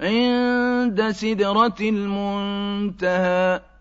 عِندَ سِدْرَةِ الْمُنتَهَىٰ.